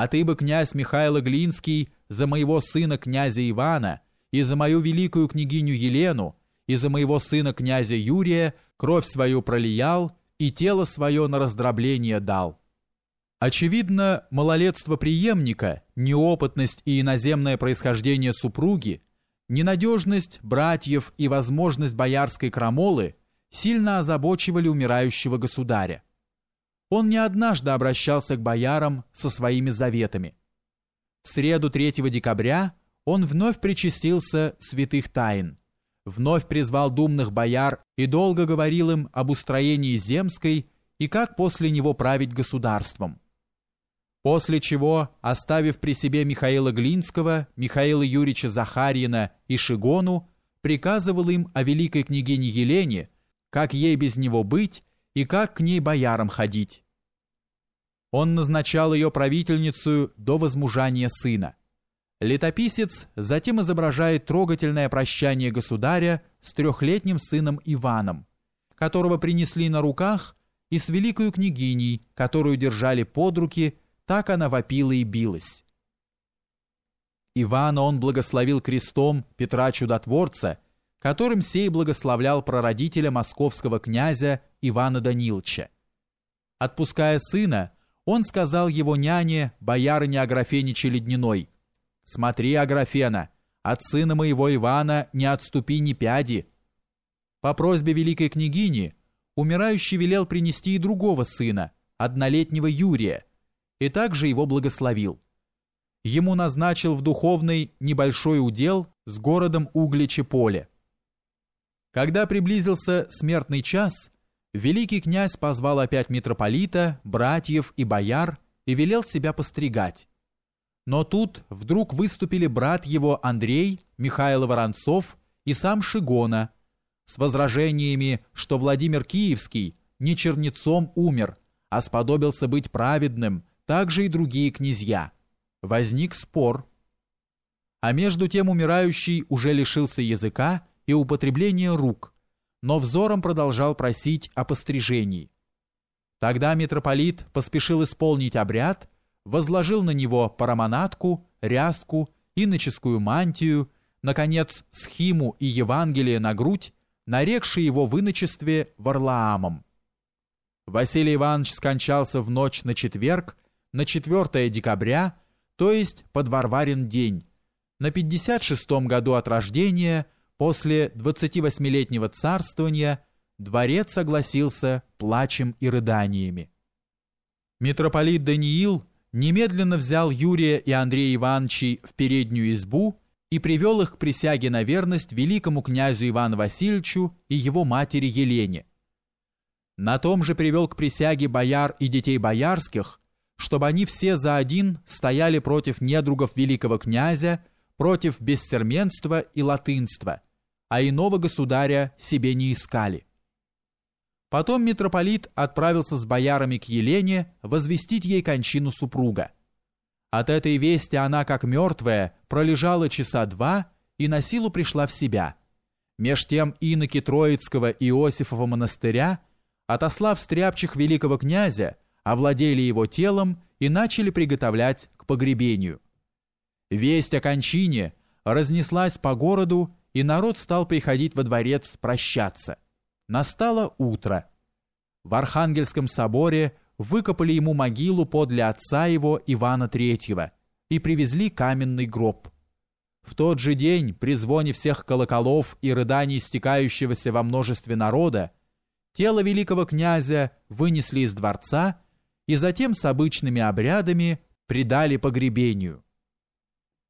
А ты бы, князь Михаил Глинский, за моего сына князя Ивана и за мою великую княгиню Елену и за моего сына князя Юрия кровь свою пролиял и тело свое на раздробление дал. Очевидно, малолетство преемника, неопытность и иноземное происхождение супруги, ненадежность братьев и возможность боярской крамолы сильно озабочивали умирающего государя. Он не однажды обращался к боярам со своими заветами. В среду 3 декабря он вновь причастился святых тайн, вновь призвал думных бояр и долго говорил им об устроении земской и как после него править государством. После чего, оставив при себе Михаила Глинского, Михаила Юрьевича Захарьина и Шигону, приказывал им о великой княгине Елене, как ей без него быть и как к ней боярам ходить. Он назначал ее правительницу до возмужания сына. Летописец затем изображает трогательное прощание государя с трехлетним сыном Иваном, которого принесли на руках, и с великою княгиней, которую держали под руки, так она вопила и билась. Ивана он благословил крестом Петра Чудотворца, которым сей благословлял прародителя московского князя Ивана Даниловича. Отпуская сына, он сказал его няне, боярине Аграфене Челедниной, «Смотри, Аграфена, от сына моего Ивана не отступи ни пяди». По просьбе великой княгини умирающий велел принести и другого сына, однолетнего Юрия, и также его благословил. Ему назначил в духовный небольшой удел с городом Угличе-Поле. Когда приблизился смертный час, великий князь позвал опять митрополита, братьев и бояр и велел себя постригать. Но тут вдруг выступили брат его Андрей, Михаил Воронцов и сам Шигона с возражениями, что Владимир Киевский не чернецом умер, а сподобился быть праведным, так же и другие князья. Возник спор. А между тем умирающий уже лишился языка и употребления рук – но взором продолжал просить о пострижении. Тогда митрополит поспешил исполнить обряд, возложил на него парамонатку, ряску, иноческую мантию, наконец, схиму и Евангелие на грудь, нарекший его в иночестве Варлаамом. Василий Иванович скончался в ночь на четверг, на 4 декабря, то есть под Варварин день, на 56-м году от рождения – После 28-летнего царствования дворец согласился плачем и рыданиями. Митрополит Даниил немедленно взял Юрия и Андрея Ивановичей в переднюю избу и привел их к присяге на верность великому князю Ивану Васильевичу и его матери Елене. На том же привел к присяге бояр и детей боярских, чтобы они все за один стояли против недругов великого князя, против бессерменства и латынства – а иного государя себе не искали. Потом митрополит отправился с боярами к Елене возвестить ей кончину супруга. От этой вести она, как мертвая, пролежала часа два и на силу пришла в себя. Меж тем иноки Троицкого Иосифова монастыря, отослав стряпчих великого князя, овладели его телом и начали приготовлять к погребению. Весть о кончине разнеслась по городу и народ стал приходить во дворец прощаться. Настало утро. В Архангельском соборе выкопали ему могилу подле отца его Ивана Третьего и привезли каменный гроб. В тот же день, при звоне всех колоколов и рыданий стекающегося во множестве народа, тело великого князя вынесли из дворца и затем с обычными обрядами предали погребению.